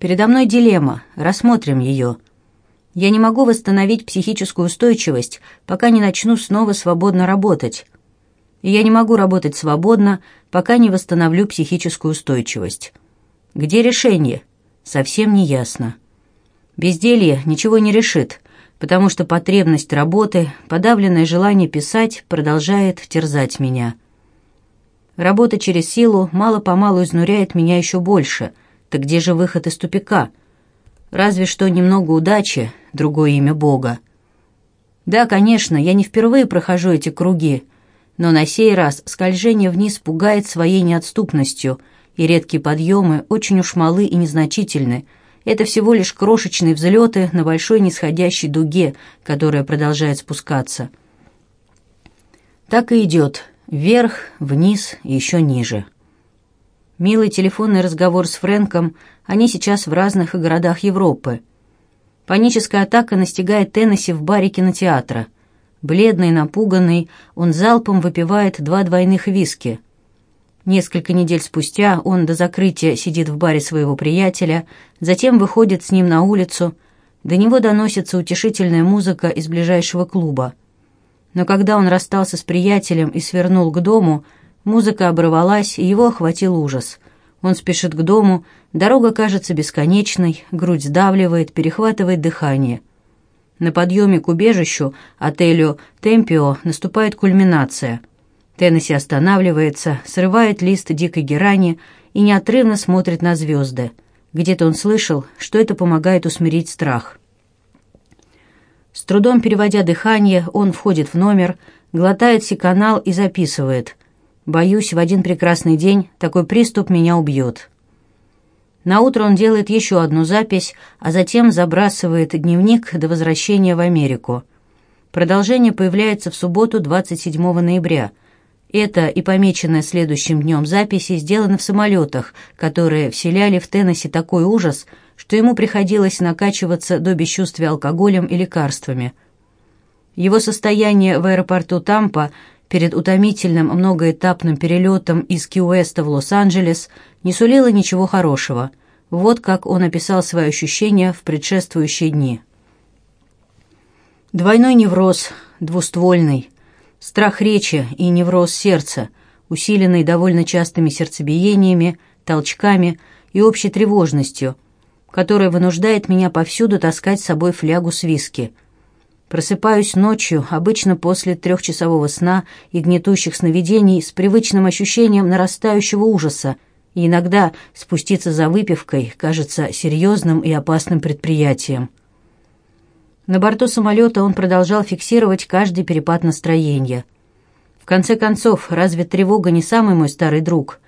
Передо мной дилемма, рассмотрим ее. Я не могу восстановить психическую устойчивость, пока не начну снова свободно работать. И я не могу работать свободно, пока не восстановлю психическую устойчивость. Где решение? Совсем не ясно. Безделье ничего не решит, потому что потребность работы, подавленное желание писать продолжает терзать меня. Работа через силу мало-помалу изнуряет меня еще больше – так где же выход из тупика? Разве что немного удачи, другое имя Бога. Да, конечно, я не впервые прохожу эти круги, но на сей раз скольжение вниз пугает своей неотступностью, и редкие подъемы очень уж малы и незначительны. Это всего лишь крошечные взлеты на большой нисходящей дуге, которая продолжает спускаться. Так и идет, вверх, вниз еще ниже. Милый телефонный разговор с Фрэнком, они сейчас в разных городах Европы. Паническая атака настигает Теннесси в баре кинотеатра. Бледный, напуганный, он залпом выпивает два двойных виски. Несколько недель спустя он до закрытия сидит в баре своего приятеля, затем выходит с ним на улицу. До него доносится утешительная музыка из ближайшего клуба. Но когда он расстался с приятелем и свернул к дому – Музыка оборвалась, и его охватил ужас. Он спешит к дому, дорога кажется бесконечной, грудь сдавливает, перехватывает дыхание. На подъеме к убежищу, отелю «Темпио», наступает кульминация. Теннесси останавливается, срывает лист дикой герани и неотрывно смотрит на звезды. Где-то он слышал, что это помогает усмирить страх. С трудом переводя дыхание, он входит в номер, глотает секанал и записывает. Боюсь, в один прекрасный день такой приступ меня убьет. На утро он делает еще одну запись, а затем забрасывает дневник до возвращения в Америку. Продолжение появляется в субботу 27 ноября. Это и помеченное следующим днем записи сделаны в самолетах, которые вселяли в Теннесси такой ужас, что ему приходилось накачиваться до бесчувствия алкоголем и лекарствами. Его состояние в аэропорту Тампа перед утомительным многоэтапным перелетом из Ки-Уэста в Лос-Анджелес не сулило ничего хорошего. Вот как он описал свои ощущения в предшествующие дни. Двойной невроз, двуствольный, страх речи и невроз сердца, усиленный довольно частыми сердцебиениями, толчками и общей тревожностью, которая вынуждает меня повсюду таскать с собой флягу с виски – Просыпаюсь ночью, обычно после трехчасового сна и гнетущих сновидений, с привычным ощущением нарастающего ужаса, и иногда спуститься за выпивкой кажется серьезным и опасным предприятием. На борту самолета он продолжал фиксировать каждый перепад настроения. В конце концов, разве тревога не самый мой старый друг?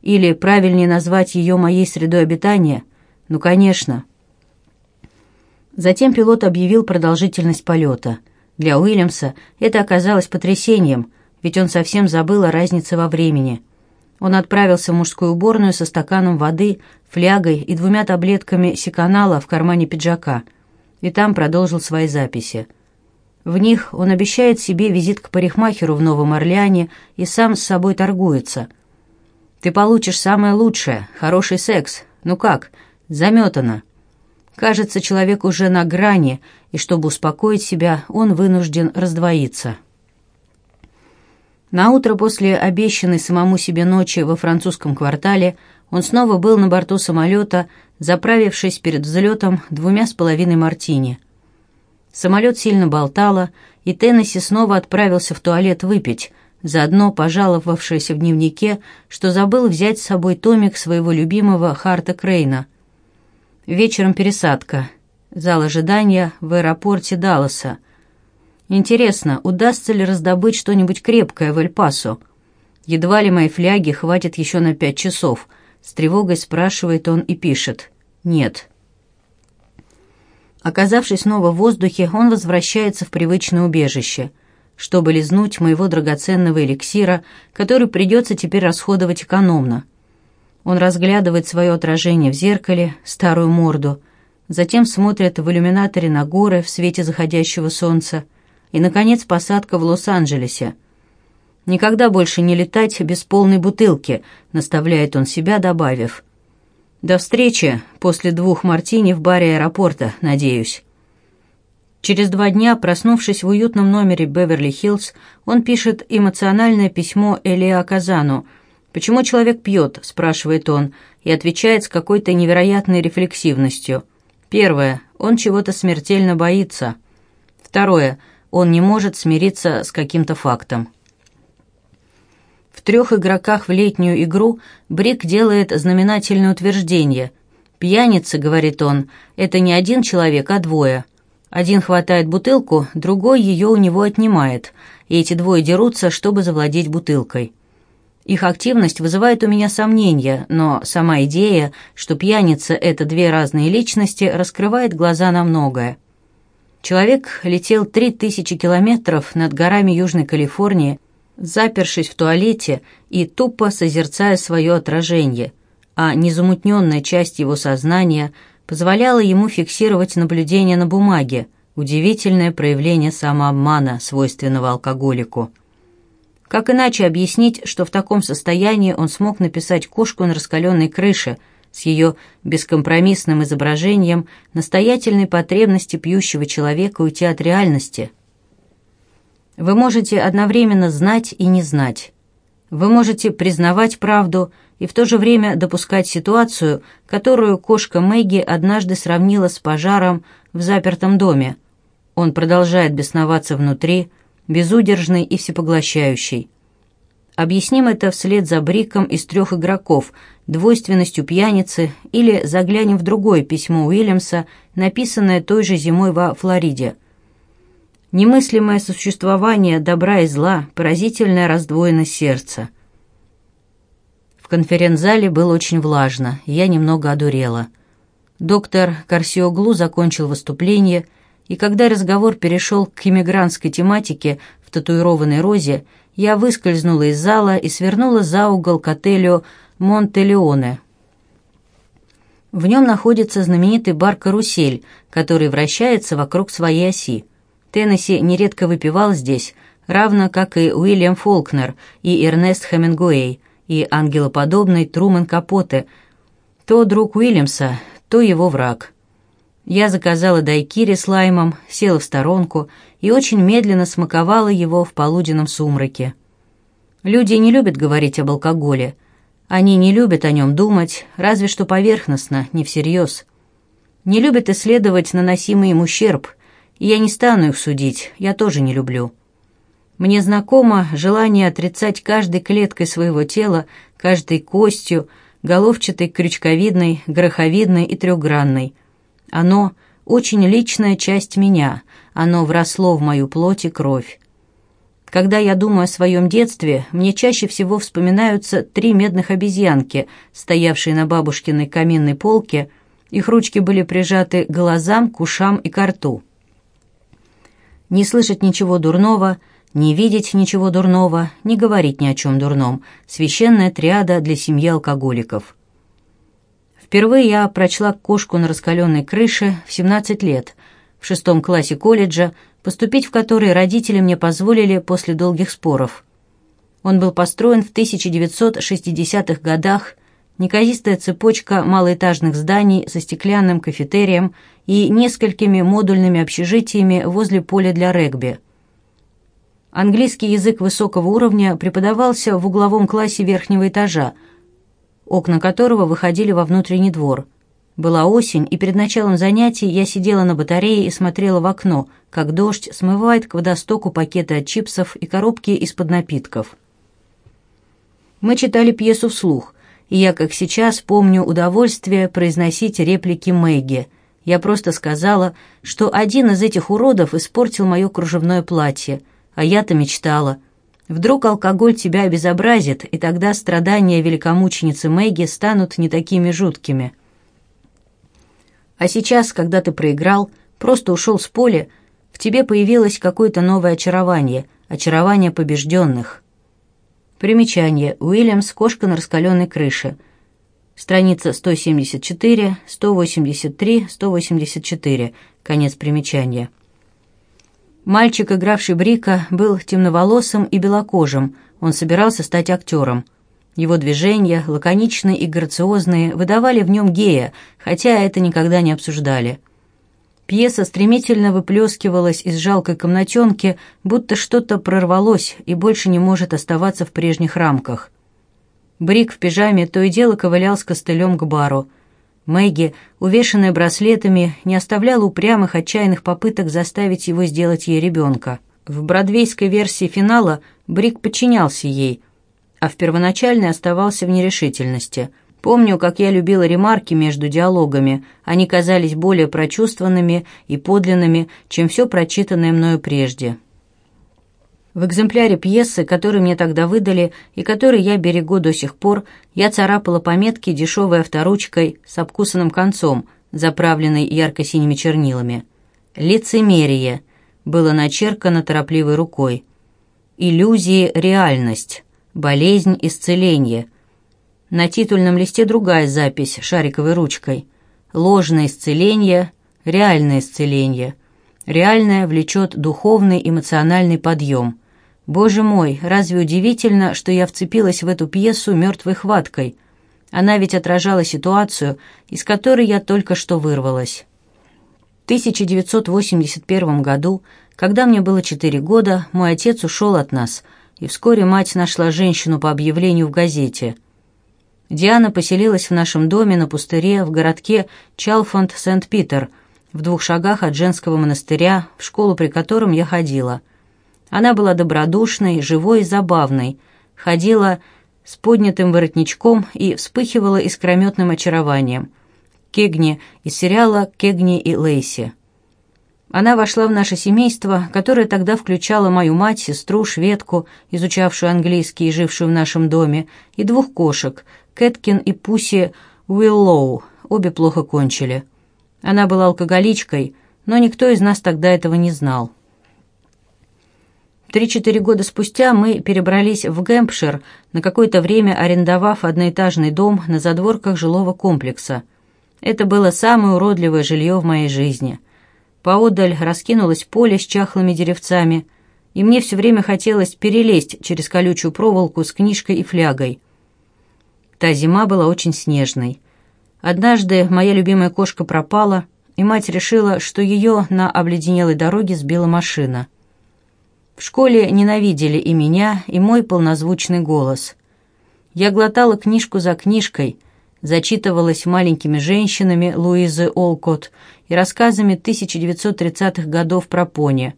Или правильнее назвать ее моей средой обитания? Ну, конечно. Затем пилот объявил продолжительность полета. Для Уильямса это оказалось потрясением, ведь он совсем забыл о разнице во времени. Он отправился в мужскую уборную со стаканом воды, флягой и двумя таблетками секанала в кармане пиджака, и там продолжил свои записи. В них он обещает себе визит к парикмахеру в Новом Орлеане и сам с собой торгуется. «Ты получишь самое лучшее, хороший секс. Ну как? Заметано». Кажется, человек уже на грани, и чтобы успокоить себя, он вынужден раздвоиться. На утро после обещанной самому себе ночи во французском квартале он снова был на борту самолета, заправившись перед взлетом двумя с половиной мартини. Самолет сильно болтало, и Теннесси снова отправился в туалет выпить, заодно пожаловавшись в дневнике, что забыл взять с собой томик своего любимого Харта Крейна — Вечером пересадка. Зал ожидания в аэропорте Далласа. Интересно, удастся ли раздобыть что-нибудь крепкое в Эль-Пасо? Едва ли моей фляги хватит еще на пять часов. С тревогой спрашивает он и пишет. Нет. Оказавшись снова в воздухе, он возвращается в привычное убежище, чтобы лизнуть моего драгоценного эликсира, который придется теперь расходовать экономно. Он разглядывает свое отражение в зеркале, старую морду, затем смотрит в иллюминаторе на горы в свете заходящего солнца и, наконец, посадка в Лос-Анджелесе. «Никогда больше не летать без полной бутылки», — наставляет он себя, добавив. До встречи после двух мартини в баре аэропорта, надеюсь. Через два дня, проснувшись в уютном номере Беверли-Хиллз, он пишет эмоциональное письмо Элиа Казану. «Почему человек пьет?» – спрашивает он, и отвечает с какой-то невероятной рефлексивностью. Первое. Он чего-то смертельно боится. Второе. Он не может смириться с каким-то фактом. В трех игроках в летнюю игру Брик делает знаменательное утверждение. «Пьяница», — говорит он, — «это не один человек, а двое. Один хватает бутылку, другой ее у него отнимает, и эти двое дерутся, чтобы завладеть бутылкой». Их активность вызывает у меня сомнения, но сама идея, что пьяница — это две разные личности, раскрывает глаза на многое. Человек летел три тысячи километров над горами Южной Калифорнии, запершись в туалете и тупо созерцая свое отражение, а незамутненная часть его сознания позволяла ему фиксировать наблюдение на бумаге, удивительное проявление самообмана, свойственного алкоголику. Как иначе объяснить, что в таком состоянии он смог написать кошку на раскаленной крыше с ее бескомпромиссным изображением настоятельной потребности пьющего человека уйти от реальности – вы можете одновременно знать и не знать. Вы можете признавать правду и в то же время допускать ситуацию, которую кошка Мэгги однажды сравнила с пожаром в запертом доме. Он продолжает бесноваться внутри, безудержный и всепоглощающий. Объясним это вслед за Бриком из трех игроков, двойственностью пьяницы или заглянем в другое письмо Уильямса, написанное той же зимой во Флориде – немыслимое существование добра и зла, поразительная раздвоенность сердца. В конференц-зале было очень влажно, я немного одурела. Доктор Карсиоглу закончил выступление, и когда разговор перешел к иммигрантской тематике в татуированной розе, я выскользнула из зала и свернула за угол к отелю Монтелеоне. В нем находится знаменитый бар «Карусель», который вращается вокруг своей оси. Теннесси нередко выпивал здесь, равно как и Уильям Фолкнер, и Эрнест Хемингуэй, и ангелоподобный Труман Капоте, то друг Уильямса, то его враг. Я заказала дайкири с лаймом, села в сторонку и очень медленно смаковала его в полуденном сумраке. Люди не любят говорить об алкоголе. Они не любят о нем думать, разве что поверхностно, не всерьез. Не любят исследовать наносимый им ущерб – я не стану их судить, я тоже не люблю. Мне знакомо желание отрицать каждой клеткой своего тела, каждой костью, головчатой, крючковидной, гороховидной и трехгранной. Оно — очень личная часть меня, оно вросло в мою плоть и кровь. Когда я думаю о своем детстве, мне чаще всего вспоминаются три медных обезьянки, стоявшие на бабушкиной каминной полке, их ручки были прижаты к глазам, к ушам и к рту не слышать ничего дурного, не видеть ничего дурного, не говорить ни о чем дурном. Священная триада для семьи алкоголиков. Впервые я прочла «Кошку на раскаленной крыше» в 17 лет, в шестом классе колледжа, поступить в который родители мне позволили после долгих споров. Он был построен в 1960-х годах неказистая цепочка малоэтажных зданий со стеклянным кафетерием и несколькими модульными общежитиями возле поля для регби. Английский язык высокого уровня преподавался в угловом классе верхнего этажа, окна которого выходили во внутренний двор. Была осень, и перед началом занятий я сидела на батарее и смотрела в окно, как дождь смывает к водостоку пакеты от чипсов и коробки из-под напитков. Мы читали пьесу вслух – и я, как сейчас, помню удовольствие произносить реплики Мэгги. Я просто сказала, что один из этих уродов испортил мое кружевное платье, а я-то мечтала. Вдруг алкоголь тебя обезобразит, и тогда страдания великомученицы Мэгги станут не такими жуткими. А сейчас, когда ты проиграл, просто ушел с поля, в тебе появилось какое-то новое очарование, очарование побежденных. Примечание. Уильямс «Кошка на раскаленной крыше». Страница 174, 183, 184. Конец примечания. Мальчик, игравший Брика, был темноволосым и белокожим. Он собирался стать актером. Его движения, лаконичные и грациозные, выдавали в нем гея, хотя это никогда не обсуждали. Пьеса стремительно выплескивалась из жалкой комнатенки, будто что-то прорвалось и больше не может оставаться в прежних рамках. Брик в пижаме то и дело ковылял с костылем к бару. Мэгги, увешанная браслетами, не оставляла упрямых, отчаянных попыток заставить его сделать ей ребенка. В бродвейской версии финала Брик подчинялся ей, а в первоначальной оставался в нерешительности – Помню, как я любила ремарки между диалогами. Они казались более прочувствованными и подлинными, чем все прочитанное мною прежде. В экземпляре пьесы, который мне тогда выдали и который я берегу до сих пор, я царапала пометки дешевой авторучкой с обкусанным концом, заправленной ярко-синими чернилами. «Лицемерие» было начеркано торопливой рукой. «Иллюзии – реальность», «Болезнь – исцеление», на титульном листе другая запись шариковой ручкой. Ложное исцеление, реальное исцеление. Реальное влечет духовный эмоциональный подъем. Боже мой, разве удивительно, что я вцепилась в эту пьесу мертвой хваткой? Она ведь отражала ситуацию, из которой я только что вырвалась. В 1981 году, когда мне было 4 года, мой отец ушел от нас, и вскоре мать нашла женщину по объявлению в газете – Диана поселилась в нашем доме на пустыре в городке Чалфонд-Сент-Питер, в двух шагах от женского монастыря, в школу при котором я ходила. Она была добродушной, живой и забавной, ходила с поднятым воротничком и вспыхивала искрометным очарованием. Кегни из сериала «Кегни и Лейси». Она вошла в наше семейство, которое тогда включало мою мать, сестру, шведку, изучавшую английский и жившую в нашем доме, и двух кошек — Кэткин и Пуси Уиллоу, обе плохо кончили. Она была алкоголичкой, но никто из нас тогда этого не знал. Три-четыре года спустя мы перебрались в Гэмпшир, на какое-то время арендовав одноэтажный дом на задворках жилого комплекса. Это было самое уродливое жилье в моей жизни. Поодаль раскинулось поле с чахлыми деревцами, и мне все время хотелось перелезть через колючую проволоку с книжкой и флягой. Та зима была очень снежной. Однажды моя любимая кошка пропала, и мать решила, что ее на обледенелой дороге сбила машина. В школе ненавидели и меня, и мой полнозвучный голос. Я глотала книжку за книжкой, зачитывалась маленькими женщинами Луизы Олкот и рассказами 1930-х годов про пони.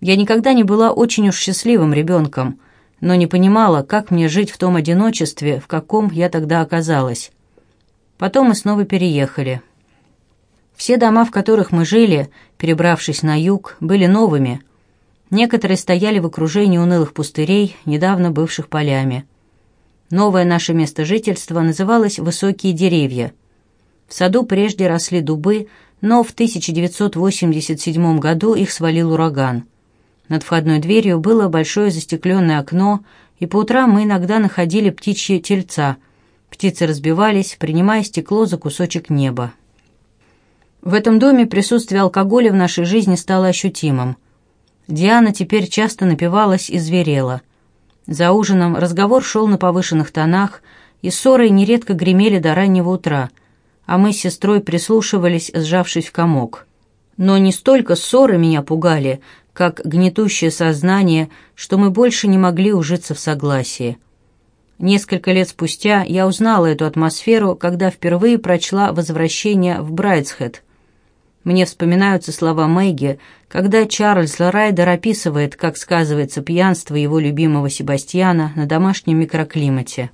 Я никогда не была очень уж счастливым ребенком – но не понимала, как мне жить в том одиночестве, в каком я тогда оказалась. Потом мы снова переехали. Все дома, в которых мы жили, перебравшись на юг, были новыми. Некоторые стояли в окружении унылых пустырей, недавно бывших полями. Новое наше место жительства называлось «Высокие деревья». В саду прежде росли дубы, но в 1987 году их свалил ураган – над входной дверью было большое застекленное окно, и по утрам мы иногда находили птичьи тельца. Птицы разбивались, принимая стекло за кусочек неба. В этом доме присутствие алкоголя в нашей жизни стало ощутимым. Диана теперь часто напивалась и зверела. За ужином разговор шел на повышенных тонах, и ссоры нередко гремели до раннего утра, а мы с сестрой прислушивались, сжавшись в комок. Но не столько ссоры меня пугали, как гнетущее сознание, что мы больше не могли ужиться в согласии. Несколько лет спустя я узнала эту атмосферу, когда впервые прочла «Возвращение в Брайтсхед». Мне вспоминаются слова Мэгги, когда Чарльз Райдер описывает, как сказывается пьянство его любимого Себастьяна на домашнем микроклимате.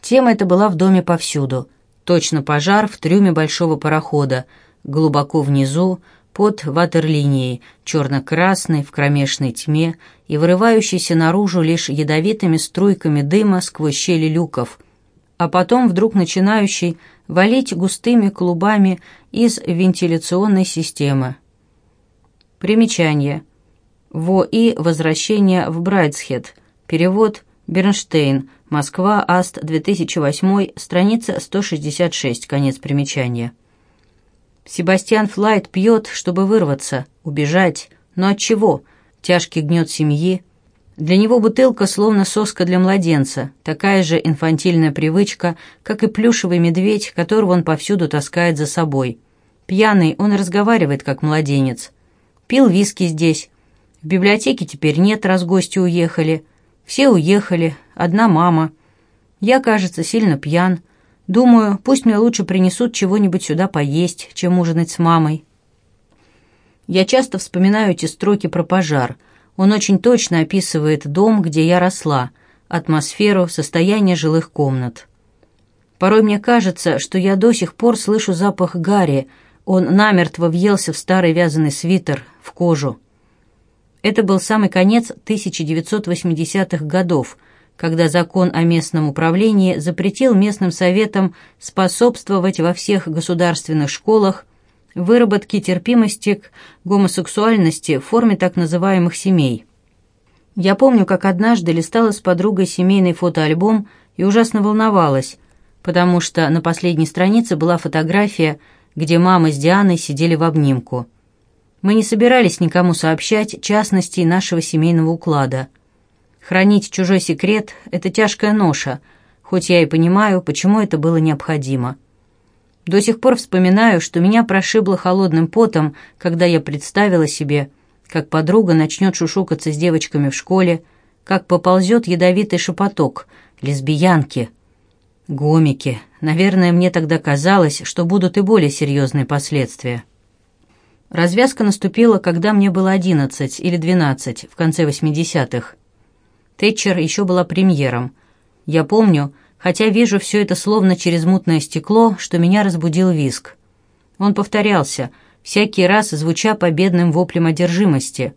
Тема эта была в доме повсюду. Точно пожар в трюме большого парохода, глубоко внизу, под ватерлинией, черно-красной в кромешной тьме и вырывающейся наружу лишь ядовитыми струйками дыма сквозь щели люков, а потом вдруг начинающий валить густыми клубами из вентиляционной системы. Примечание. Во и «Возвращение в Брайтсхед». Перевод Бернштейн. Москва. Аст. 2008. Страница 166. Конец примечания. Себастьян Флайт пьет, чтобы вырваться, убежать. Но от чего? Тяжкий гнет семьи. Для него бутылка словно соска для младенца, такая же инфантильная привычка, как и плюшевый медведь, которого он повсюду таскает за собой. Пьяный, он разговаривает как младенец. Пил виски здесь. В библиотеке теперь нет, раз гости уехали. Все уехали, одна мама. Я, кажется, сильно пьян. Думаю, пусть мне лучше принесут чего-нибудь сюда поесть, чем ужинать с мамой. Я часто вспоминаю эти строки про пожар — он очень точно описывает дом, где я росла, атмосферу, состояние жилых комнат. Порой мне кажется, что я до сих пор слышу запах гари, он намертво въелся в старый вязаный свитер, в кожу. Это был самый конец 1980-х годов, когда закон о местном управлении запретил местным советам способствовать во всех государственных школах выработки терпимости к гомосексуальности в форме так называемых семей. Я помню, как однажды листала с подругой семейный фотоальбом и ужасно волновалась, потому что на последней странице была фотография, где мама с Дианой сидели в обнимку. Мы не собирались никому сообщать частностей нашего семейного уклада. Хранить чужой секрет – это тяжкая ноша, хоть я и понимаю, почему это было необходимо. До сих пор вспоминаю, что меня прошибло холодным потом, когда я представила себе, как подруга начнет шушукаться с девочками в школе, как поползет ядовитый шепоток, лесбиянки, гомики. Наверное, мне тогда казалось, что будут и более серьезные последствия. Развязка наступила, когда мне было одиннадцать или двенадцать, в конце восьмидесятых. Тэтчер еще была премьером. Я помню, хотя вижу все это словно через мутное стекло, что меня разбудил виск. Он повторялся, всякий раз звуча победным воплем одержимости.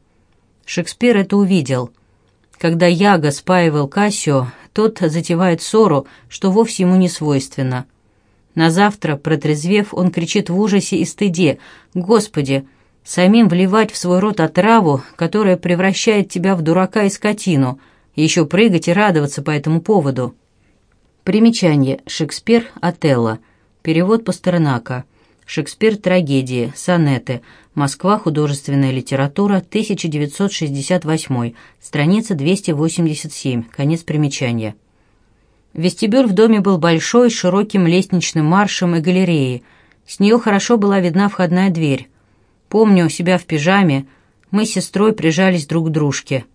Шекспир это увидел. Когда Яго спаивал Кассио, тот затевает ссору, что вовсе ему не свойственно. На завтра, протрезвев, он кричит в ужасе и стыде «Господи!» самим вливать в свой рот отраву, которая превращает тебя в дурака и скотину, и еще прыгать и радоваться по этому поводу. Примечание. Шекспир. Отелло. Перевод Пастернака. Шекспир. Трагедии. Сонеты. Москва. Художественная литература. 1968. Страница 287. Конец примечания. Вестибюль в доме был большой, с широким лестничным маршем и галереей. С нее хорошо была видна входная дверь. Помню себя в пижаме. Мы с сестрой прижались друг к дружке.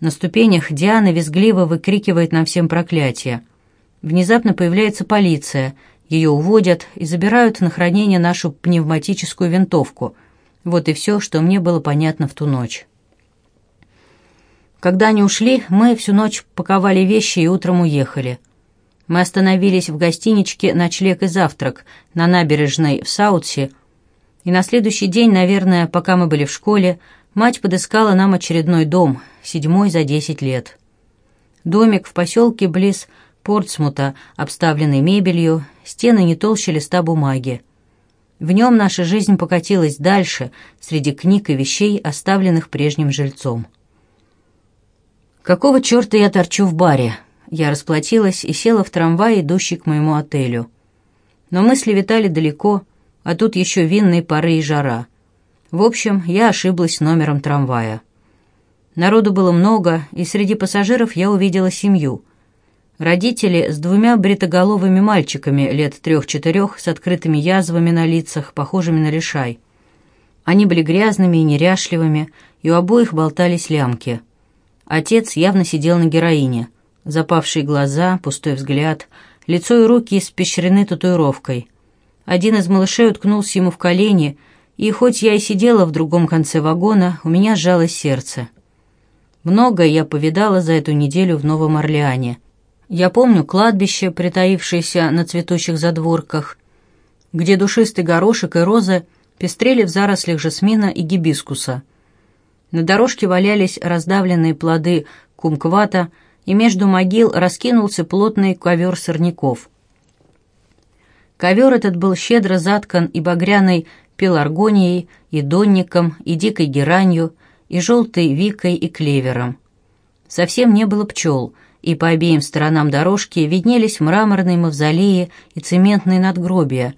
На ступенях Диана визгливо выкрикивает нам всем проклятие. Внезапно появляется полиция. Ее уводят и забирают на хранение нашу пневматическую винтовку. Вот и все, что мне было понятно в ту ночь. Когда они ушли, мы всю ночь паковали вещи и утром уехали. Мы остановились в гостиничке «Ночлег и завтрак» на набережной в Саутсе, и на следующий день, наверное, пока мы были в школе, мать подыскала нам очередной дом, седьмой за десять лет. Домик в поселке близ Портсмута, обставленный мебелью, стены не толще листа бумаги. В нем наша жизнь покатилась дальше, среди книг и вещей, оставленных прежним жильцом. «Какого черта я торчу в баре?» Я расплатилась и села в трамвай, идущий к моему отелю. Но мысли витали далеко, а тут еще винные пары и жара. В общем, я ошиблась номером трамвая. Народу было много, и среди пассажиров я увидела семью — Родители с двумя бритоголовыми мальчиками лет трех-четырех с открытыми язвами на лицах, похожими на лишай. Они были грязными и неряшливыми, и у обоих болтались лямки. Отец явно сидел на героине. Запавшие глаза, пустой взгляд, лицо и руки испещрены татуировкой. Один из малышей уткнулся ему в колени, и хоть я и сидела в другом конце вагона, у меня сжалось сердце. Многое я повидала за эту неделю в Новом Орлеане — я помню кладбище, притаившееся на цветущих задворках, где душистый горошек и розы пестрели в зарослях жасмина и гибискуса. На дорожке валялись раздавленные плоды кумквата, и между могил раскинулся плотный ковер сорняков. Ковер этот был щедро заткан и багряной пеларгонией, и донником, и дикой геранью, и желтой викой и клевером. Совсем не было пчел — и по обеим сторонам дорожки виднелись мраморные мавзолеи и цементные надгробия.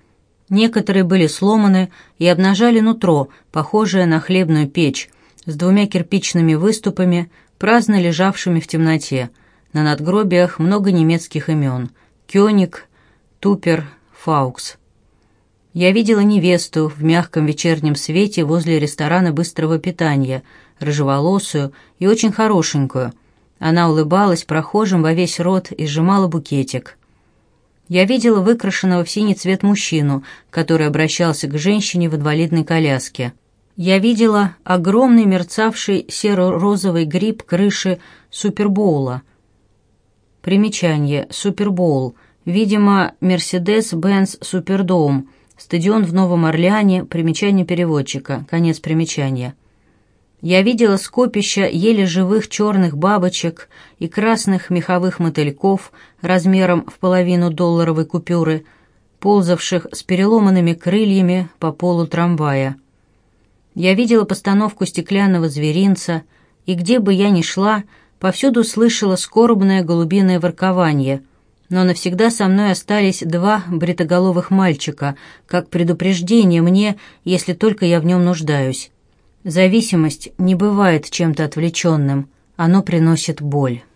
Некоторые были сломаны и обнажали нутро, похожее на хлебную печь, с двумя кирпичными выступами, праздно лежавшими в темноте. На надгробиях много немецких имен. Кёник, Тупер, Фаукс. Я видела невесту в мягком вечернем свете возле ресторана быстрого питания, рыжеволосую и очень хорошенькую. Она улыбалась прохожим во весь рот и сжимала букетик. Я видела выкрашенного в синий цвет мужчину, который обращался к женщине в инвалидной коляске. Я видела огромный мерцавший серо-розовый гриб крыши Супербоула. Примечание. Супербоул. Видимо, Мерседес-Бенц Супердоум. Стадион в Новом Орлеане. Примечание переводчика. Конец примечания. Я видела скопища еле живых черных бабочек и красных меховых мотыльков размером в половину долларовой купюры, ползавших с переломанными крыльями по полу трамвая. Я видела постановку стеклянного зверинца, и где бы я ни шла, повсюду слышала скорбное голубиное воркование, но навсегда со мной остались два бритоголовых мальчика, как предупреждение мне, если только я в нем нуждаюсь. Зависимость не бывает чем-то отвлеченным, оно приносит боль.